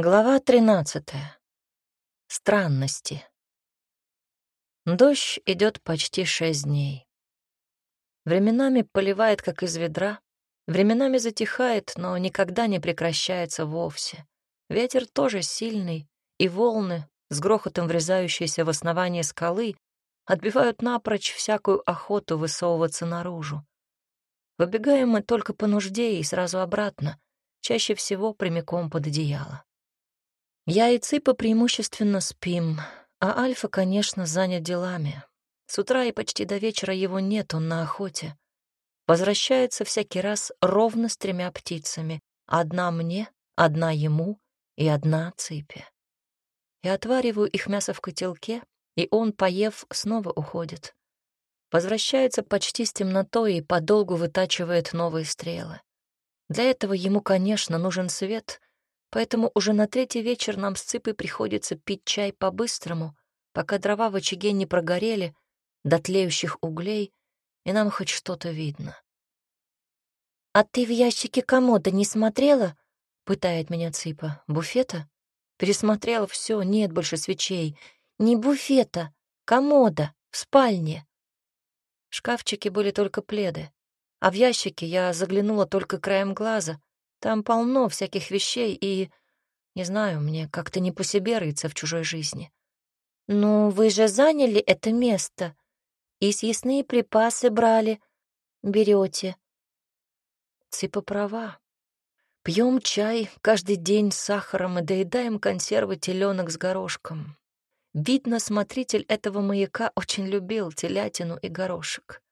Глава 13. Странности. Дождь идет почти шесть дней. Временами поливает, как из ведра, временами затихает, но никогда не прекращается вовсе. Ветер тоже сильный, и волны, с грохотом врезающиеся в основание скалы, отбивают напрочь всякую охоту высовываться наружу. Выбегаем мы только по нужде и сразу обратно, чаще всего прямиком под одеяло. Я и Ципа преимущественно спим, а Альфа, конечно, занят делами. С утра и почти до вечера его нет, он на охоте. Возвращается всякий раз ровно с тремя птицами. Одна мне, одна ему и одна Ципе. Я отвариваю их мясо в котелке, и он, поев, снова уходит. Возвращается почти с темнотой и подолгу вытачивает новые стрелы. Для этого ему, конечно, нужен свет, Поэтому уже на третий вечер нам с Цыпой приходится пить чай по-быстрому, пока дрова в очаге не прогорели до тлеющих углей, и нам хоть что-то видно. «А ты в ящике комода не смотрела?» — пытает меня Цыпа. «Буфета?» Пересмотрела все, нет больше свечей. Не буфета, комода, в спальне. В шкафчике были только пледы, а в ящике я заглянула только краем глаза, там полно всяких вещей, и, не знаю, мне как-то не по себе рыться в чужой жизни. «Ну, вы же заняли это место и съестные припасы брали, берете. Цыпа права. Пьем чай каждый день с сахаром и доедаем консервы теленок с горошком. Видно, смотритель этого маяка очень любил телятину и горошек.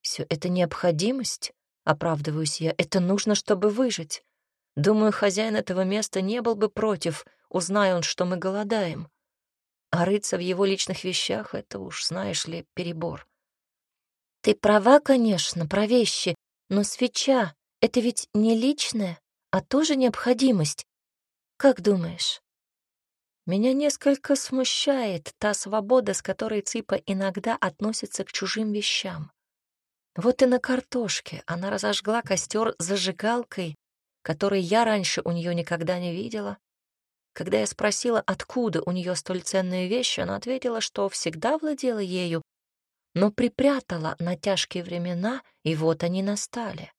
Все это необходимость, Оправдываюсь я. Это нужно, чтобы выжить. Думаю, хозяин этого места не был бы против, узная он, что мы голодаем. А рыться в его личных вещах — это уж, знаешь ли, перебор. Ты права, конечно, про вещи, но свеча — это ведь не личное, а тоже необходимость. Как думаешь? Меня несколько смущает та свобода, с которой Ципа иногда относится к чужим вещам. Вот и на картошке она разожгла костер зажигалкой, которой я раньше у нее никогда не видела. Когда я спросила, откуда у нее столь ценная вещь, она ответила, что всегда владела ею, но припрятала на тяжкие времена, и вот они настали.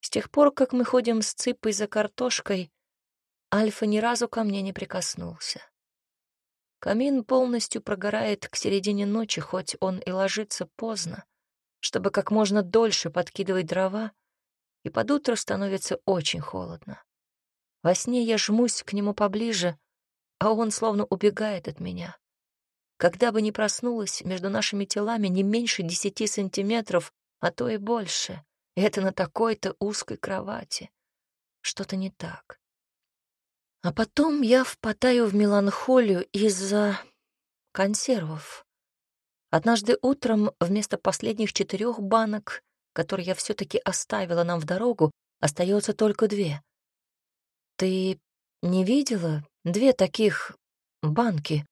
С тех пор, как мы ходим с цыпой за картошкой, Альфа ни разу ко мне не прикоснулся. Камин полностью прогорает к середине ночи, хоть он и ложится поздно чтобы как можно дольше подкидывать дрова, и под утро становится очень холодно. Во сне я жмусь к нему поближе, а он словно убегает от меня. Когда бы ни проснулась, между нашими телами не меньше десяти сантиметров, а то и больше. И это на такой-то узкой кровати. Что-то не так. А потом я впадаю в меланхолию из-за консервов. Однажды утром вместо последних четырех банок, которые я все-таки оставила нам в дорогу, остается только две. Ты не видела две таких банки?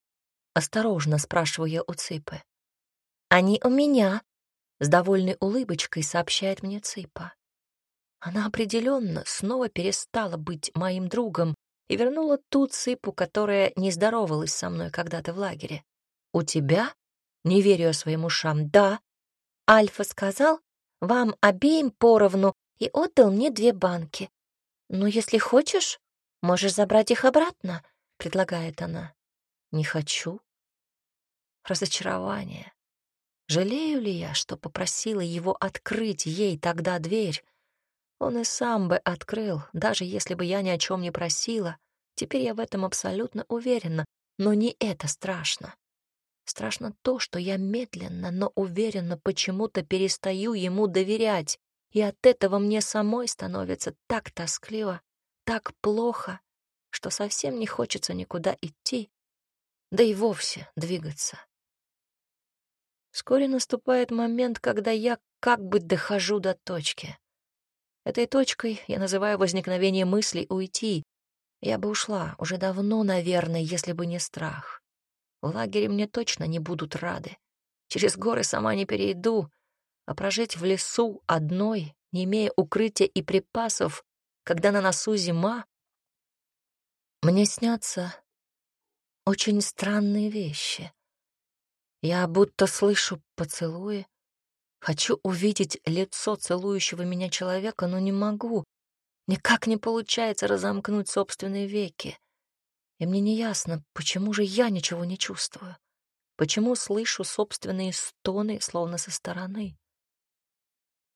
Осторожно спрашиваю я у Ципы. Они у меня, с довольной улыбочкой сообщает мне Ципа. Она определенно снова перестала быть моим другом и вернула ту Ципу, которая не здоровалась со мной когда-то в лагере. «У тебя не верю я своим ушам. Да, Альфа сказал, вам обеим поровну и отдал мне две банки. Ну, если хочешь, можешь забрать их обратно, предлагает она. Не хочу. Разочарование. Жалею ли я, что попросила его открыть ей тогда дверь? Он и сам бы открыл, даже если бы я ни о чем не просила. Теперь я в этом абсолютно уверена, но не это страшно. Страшно то, что я медленно, но уверенно почему-то перестаю ему доверять, и от этого мне самой становится так тоскливо, так плохо, что совсем не хочется никуда идти, да и вовсе двигаться. Вскоре наступает момент, когда я как бы дохожу до точки. Этой точкой я называю возникновение мысли уйти. Я бы ушла уже давно, наверное, если бы не страх. В лагере мне точно не будут рады. Через горы сама не перейду, а прожить в лесу одной, не имея укрытия и припасов, когда на носу зима, Мне снятся очень странные вещи. Я будто слышу поцелуи, хочу увидеть лицо целующего меня человека, но не могу. Никак не получается разомкнуть собственные веки. И мне не ясно, почему же я ничего не чувствую. Почему слышу собственные стоны, словно со стороны.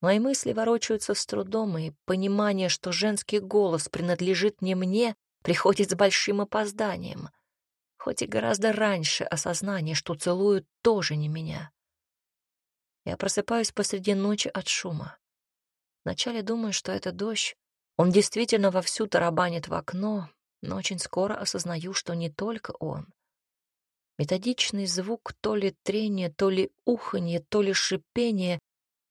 Мои мысли ворочаются с трудом, и понимание, что женский голос принадлежит не мне, приходит с большим опозданием хоть и гораздо раньше осознание, что целуют тоже не меня. Я просыпаюсь посреди ночи от шума. Вначале думаю, что это дождь. Он действительно вовсю тарабанит в окно, но очень скоро осознаю, что не только он. Методичный звук то ли трения, то ли уханье, то ли шипение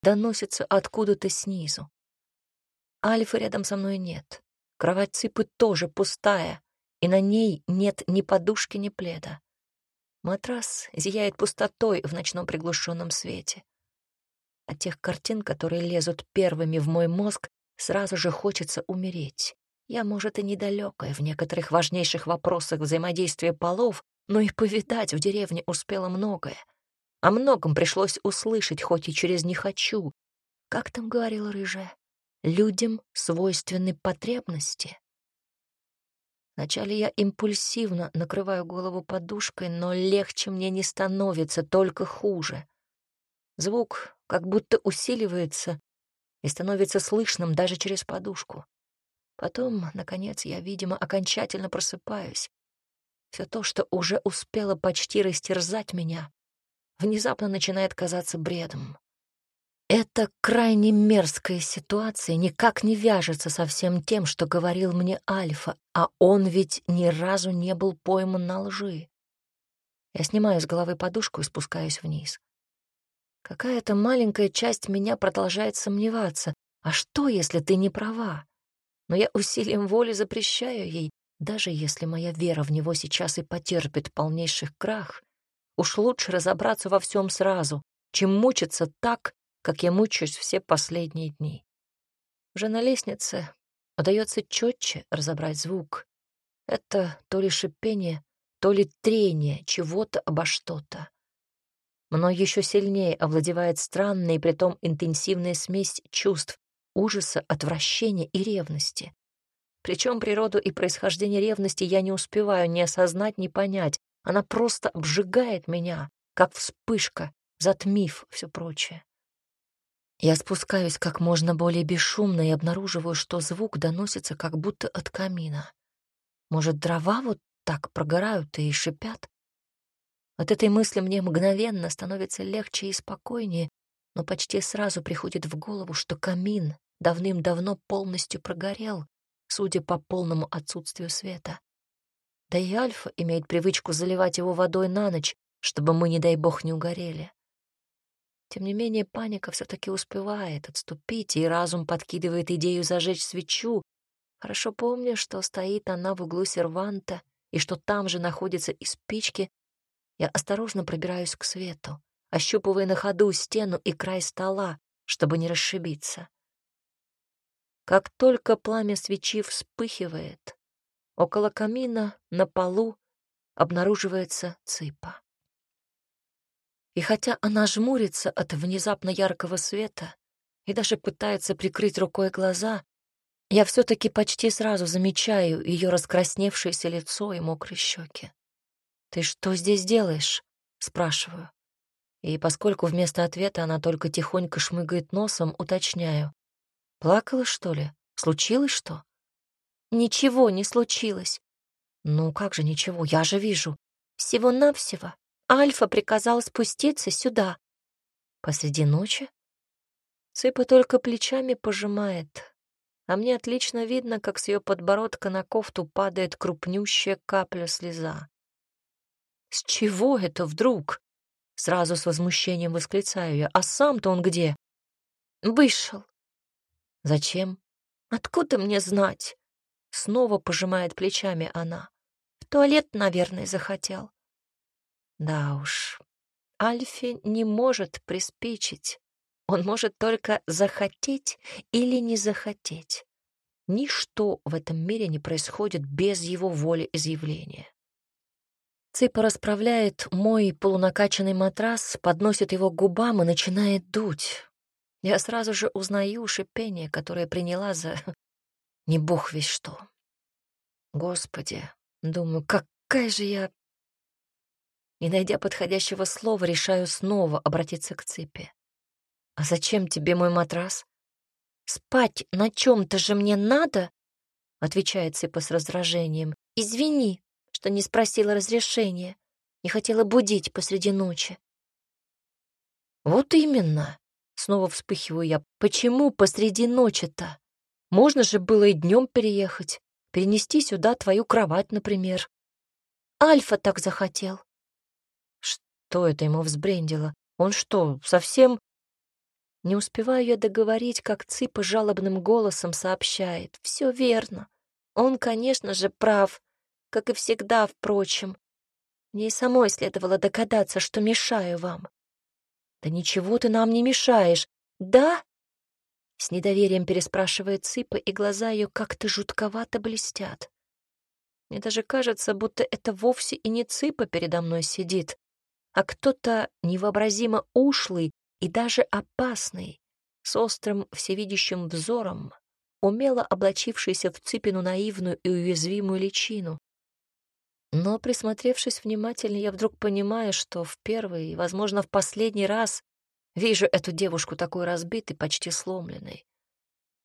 доносится откуда-то снизу. Альфа рядом со мной нет. Кровать цыпы тоже пустая, и на ней нет ни подушки, ни пледа. Матрас зияет пустотой в ночном приглушенном свете. От тех картин, которые лезут первыми в мой мозг, сразу же хочется умереть. Я, может, и недалекая в некоторых важнейших вопросах взаимодействия полов, но и повидать в деревне успела многое. О многом пришлось услышать, хоть и через «не хочу». Как там говорила рыжая? Людям свойственны потребности. Вначале я импульсивно накрываю голову подушкой, но легче мне не становится, только хуже. Звук как будто усиливается и становится слышным даже через подушку. Потом, наконец, я, видимо, окончательно просыпаюсь. Все то, что уже успело почти растерзать меня, внезапно начинает казаться бредом. Эта крайне мерзкая ситуация никак не вяжется со всем тем, что говорил мне Альфа, а он ведь ни разу не был пойман на лжи. Я снимаю с головы подушку и спускаюсь вниз. Какая-то маленькая часть меня продолжает сомневаться. А что, если ты не права? Но я усилием воли запрещаю ей, даже если моя вера в него сейчас и потерпит полнейших крах. Уж лучше разобраться во всем сразу, чем мучиться так, как я мучаюсь все последние дни. Уже на лестнице удается четче разобрать звук. Это то ли шипение, то ли трение чего-то обо что-то. Мной еще сильнее овладевает странная и притом интенсивная смесь чувств, ужаса, отвращения и ревности. Причем природу и происхождение ревности я не успеваю ни осознать, ни понять. Она просто обжигает меня, как вспышка, затмив все прочее. Я спускаюсь как можно более бесшумно и обнаруживаю, что звук доносится как будто от камина. Может, дрова вот так прогорают и шипят? От этой мысли мне мгновенно становится легче и спокойнее, но почти сразу приходит в голову, что камин давным-давно полностью прогорел, судя по полному отсутствию света. Да и Альфа имеет привычку заливать его водой на ночь, чтобы мы, не дай бог, не угорели. Тем не менее, паника все-таки успевает отступить, и разум подкидывает идею зажечь свечу, хорошо помня, что стоит она в углу серванта и что там же находятся и спички, я осторожно пробираюсь к свету, ощупывая на ходу стену и край стола, чтобы не расшибиться. Как только пламя свечи вспыхивает, около камина на полу обнаруживается цыпа. И хотя она жмурится от внезапно яркого света и даже пытается прикрыть рукой глаза, я все-таки почти сразу замечаю ее раскрасневшееся лицо и мокрые щеки. «Ты что здесь делаешь?» — спрашиваю. И поскольку вместо ответа она только тихонько шмыгает носом, уточняю. «Плакала, что ли? Случилось что?» «Ничего не случилось». «Ну как же ничего? Я же вижу». «Всего-навсего Альфа приказал спуститься сюда. Посреди ночи? Цыпа только плечами пожимает, а мне отлично видно, как с ее подбородка на кофту падает крупнющая капля слеза. «С чего это вдруг?» Сразу с возмущением восклицаю я. «А сам-то он где?» «Вышел». «Зачем?» «Откуда мне знать?» Снова пожимает плечами она. «В туалет, наверное, захотел». Да уж, Альфе не может приспичить. Он может только захотеть или не захотеть. Ничто в этом мире не происходит без его воли изъявления. Цыпа расправляет мой полунакачанный матрас, подносит его к губам и начинает дуть. Я сразу же узнаю шипение, которое приняла за... Не бог весь что. Господи, думаю, какая же я... Не найдя подходящего слова, решаю снова обратиться к цыпе. «А зачем тебе мой матрас?» «Спать на чем-то же мне надо?» — отвечает Цыпа с раздражением. «Извини, что не спросила разрешения, не хотела будить посреди ночи». «Вот именно!» — снова вспыхиваю я. «Почему посреди ночи-то? Можно же было и днем переехать, перенести сюда твою кровать, например». «Альфа так захотел». Что это ему взбрендило? Он что, совсем не успеваю я договорить, как Цыпа жалобным голосом сообщает. Все верно. Он, конечно же, прав, как и всегда, впрочем. Мне и самой следовало догадаться, что мешаю вам. Да ничего ты нам не мешаешь. Да? С недоверием переспрашивает Цыпа, и глаза ее как-то жутковато блестят. Мне даже кажется, будто это вовсе и не Цыпа передо мной сидит, а кто-то невообразимо ушлый и даже опасный, с острым всевидящим взором, умело облачившийся в цыпину наивную и уязвимую личину. Но, присмотревшись внимательно, я вдруг понимаю, что в первый и, возможно, в последний раз вижу эту девушку такой разбитой, почти сломленной.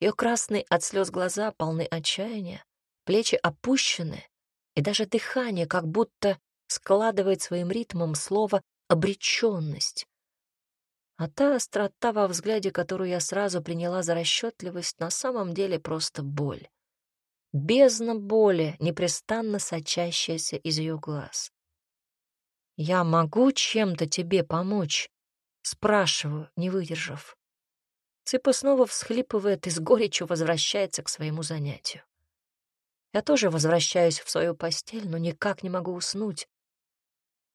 Ее красные от слез глаза полны отчаяния, плечи опущены, и даже дыхание как будто складывает своим ритмом слово «обреченность», а та острота во взгляде, которую я сразу приняла за расчетливость, на самом деле просто боль. Бездна боли, непрестанно сочащаяся из ее глаз. «Я могу чем-то тебе помочь?» — спрашиваю, не выдержав. Цыпа снова всхлипывает и с горечью возвращается к своему занятию. Я тоже возвращаюсь в свою постель, но никак не могу уснуть.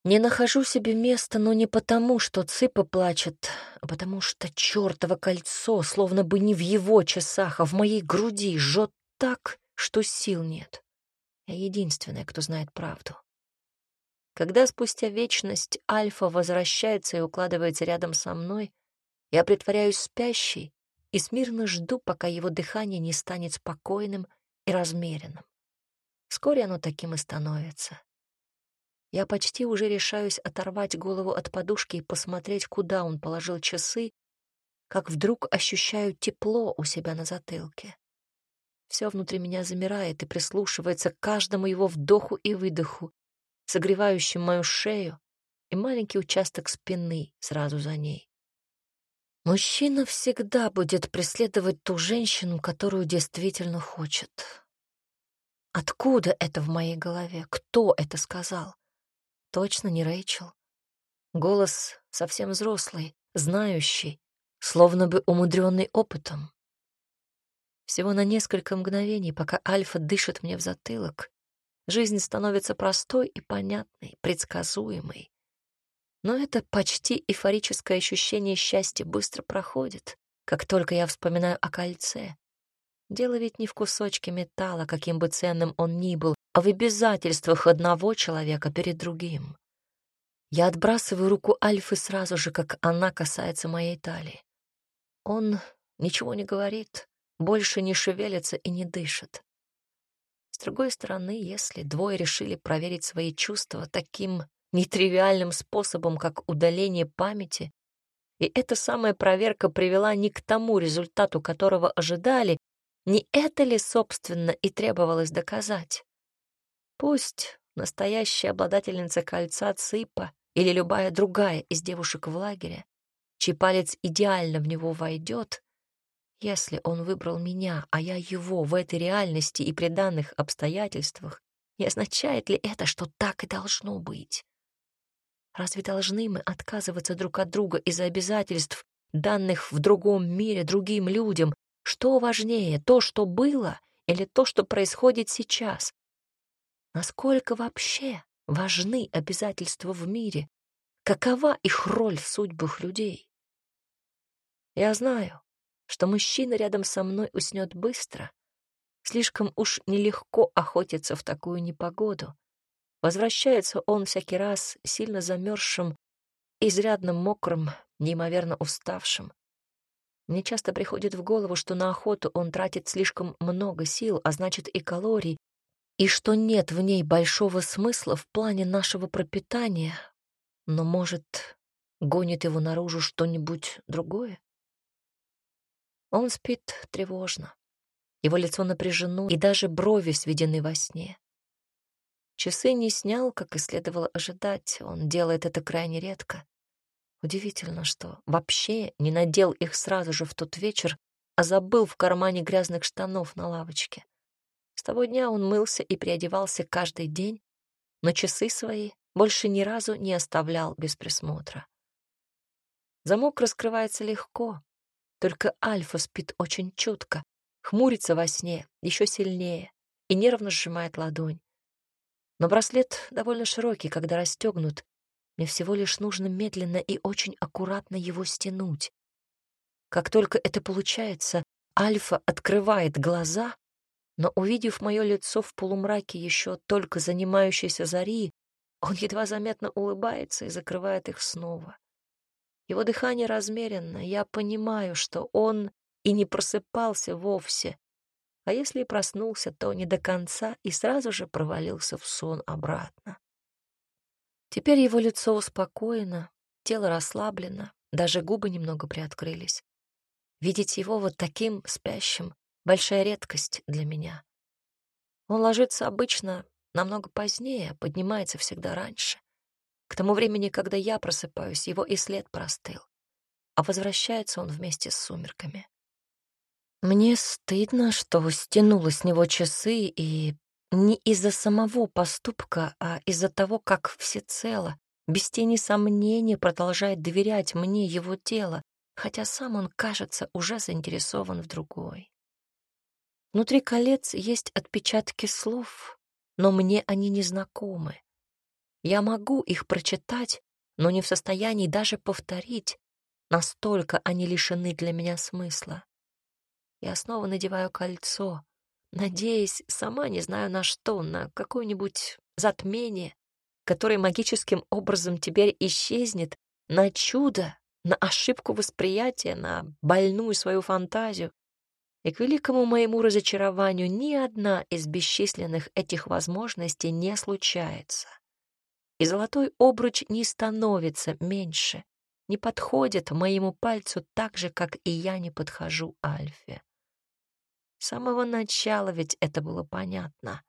Не нахожу себе места, но не потому, что Цыпа плачет, а потому что чертово кольцо, словно бы не в его часах, а в моей груди, жжет так, что сил нет. Я единственная, кто знает правду. Когда спустя вечность Альфа возвращается и укладывается рядом со мной, я притворяюсь спящей и смирно жду, пока его дыхание не станет спокойным и размеренным. Вскоре оно таким и становится. Я почти уже решаюсь оторвать голову от подушки и посмотреть, куда он положил часы, как вдруг ощущаю тепло у себя на затылке. Все внутри меня замирает и прислушивается к каждому его вдоху и выдоху, согревающим мою шею и маленький участок спины сразу за ней. Мужчина всегда будет преследовать ту женщину, которую действительно хочет. Откуда это в моей голове? Кто это сказал? Точно не Рэйчел. Голос совсем взрослый, знающий, словно бы умудренный опытом. Всего на несколько мгновений, пока Альфа дышит мне в затылок, жизнь становится простой и понятной, предсказуемой. Но это почти эйфорическое ощущение счастья быстро проходит, как только я вспоминаю о кольце. Дело ведь не в кусочке металла, каким бы ценным он ни был, а в обязательствах одного человека перед другим. Я отбрасываю руку Альфы сразу же, как она касается моей талии. Он ничего не говорит, больше не шевелится и не дышит. С другой стороны, если двое решили проверить свои чувства таким нетривиальным способом, как удаление памяти, и эта самая проверка привела не к тому результату, которого ожидали, не это ли, собственно, и требовалось доказать? Пусть настоящая обладательница кольца Ципа или любая другая из девушек в лагере, чей палец идеально в него войдет, если он выбрал меня, а я его в этой реальности и при данных обстоятельствах, не означает ли это, что так и должно быть? Разве должны мы отказываться друг от друга из-за обязательств, данных в другом мире другим людям? Что важнее, то, что было, или то, что происходит сейчас? Насколько вообще важны обязательства в мире? Какова их роль в судьбах людей? Я знаю, что мужчина рядом со мной уснет быстро, Слишком уж нелегко охотиться в такую непогоду. Возвращается он всякий раз сильно замерзшим, изрядно мокрым, неимоверно уставшим. Мне часто приходит в голову, что на охоту он тратит слишком много сил, а значит и калорий, и что нет в ней большого смысла в плане нашего пропитания, но, может, гонит его наружу что-нибудь другое? Он спит тревожно. Его лицо напряжено, и даже брови сведены во сне. Часы не снял, как и следовало ожидать. Он делает это крайне редко. Удивительно, что вообще не надел их сразу же в тот вечер, а забыл в кармане грязных штанов на лавочке. С того дня он мылся и переодевался каждый день, но часы свои больше ни разу не оставлял без присмотра. Замок раскрывается легко, только Альфа спит очень чутко, хмурится во сне еще сильнее и нервно сжимает ладонь. Но браслет довольно широкий, когда расстегнут. Мне всего лишь нужно медленно и очень аккуратно его стянуть. Как только это получается, Альфа открывает глаза но, увидев мое лицо в полумраке еще только занимающейся зари, он едва заметно улыбается и закрывает их снова. Его дыхание размеренно, я понимаю, что он и не просыпался вовсе, а если и проснулся, то не до конца и сразу же провалился в сон обратно. Теперь его лицо успокоено, тело расслаблено, даже губы немного приоткрылись. Видеть его вот таким спящим большая редкость для меня. Он ложится обычно намного позднее, поднимается всегда раньше. К тому времени, когда я просыпаюсь, его и след простыл, а возвращается он вместе с сумерками. Мне стыдно, что стянула с него часы, и не из-за самого поступка, а из-за того, как всецело, без тени сомнения, продолжает доверять мне его тело, хотя сам он, кажется, уже заинтересован в другой. Внутри колец есть отпечатки слов, но мне они не знакомы. Я могу их прочитать, но не в состоянии даже повторить, настолько они лишены для меня смысла. Я снова надеваю кольцо, надеясь, сама не знаю на что, на какое-нибудь затмение, которое магическим образом теперь исчезнет, на чудо, на ошибку восприятия, на больную свою фантазию, и к великому моему разочарованию ни одна из бесчисленных этих возможностей не случается. И золотой обруч не становится меньше, не подходит моему пальцу так же, как и я не подхожу Альфе. С самого начала ведь это было понятно.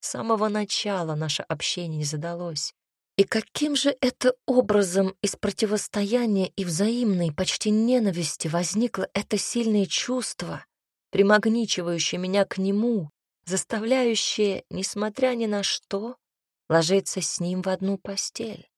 С самого начала наше общение не задалось. И каким же это образом из противостояния и взаимной, почти ненависти возникло это сильное чувство, примагничивающее меня к нему, заставляющее, несмотря ни на что, ложиться с ним в одну постель.